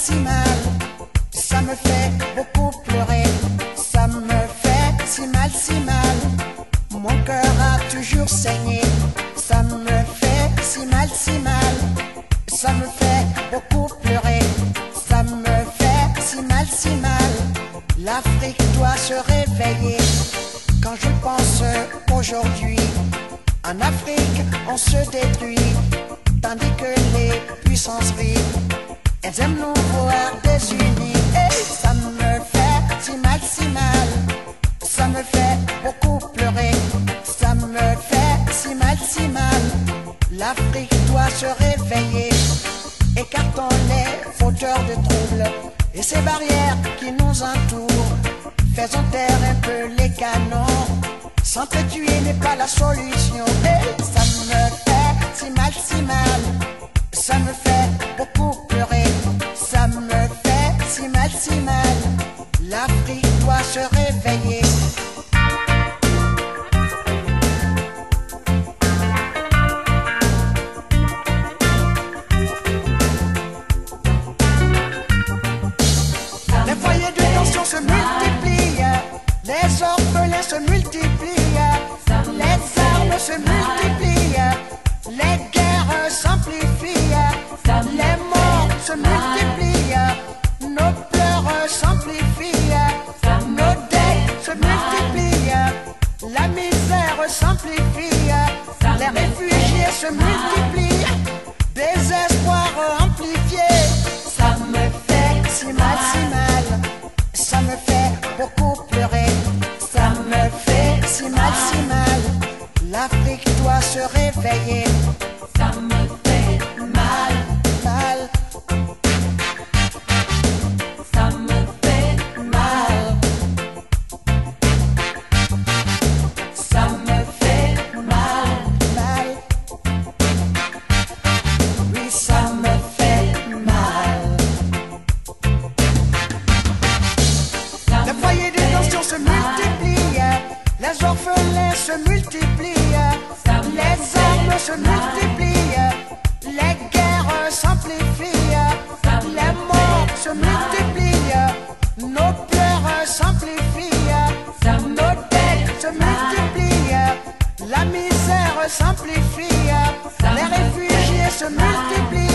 si mal, ça me fait beaucoup pleurer, ça me fait si mal, si mal, mon cœur a toujours saigné, ça me fait si mal, si mal, ça me fait beaucoup pleurer, ça me fait si mal, si mal, l'Afrique doit se réveiller, quand je pense aujourd'hui, en Afrique on se détruit, tandis que les puissances vivent elles aiment nous voir désunis. Et ça me fait si mal, si mal. Ça me fait beaucoup pleurer. Ça me fait si mal, si mal. L'Afrique doit se réveiller. Écartons les fauteurs de troubles et ces barrières qui nous entourent. Faisons taire un peu les canons. S'entretuer n'est pas la solution. Et ça me L'Afrique doit se réveiller. Les foyers de tension se multiplient, les orphelins se multiplient, les armes se multiplient, s'amplifie, les réfugiés se multiplient, désespoir amplifié. Ça me fait si mal, si mal. Ça me fait beaucoup pleurer. Ça me fait si mal, si mal. L'Afrique doit se réveiller. Les orphelins se multiplient. Les armes se multiplient. Les guerres s'amplifient. Les morts se multiplient. Nos pleurs s'amplifient. Nos dettes se multiplient. La misère s'amplifie. Les réfugiés se multiplient.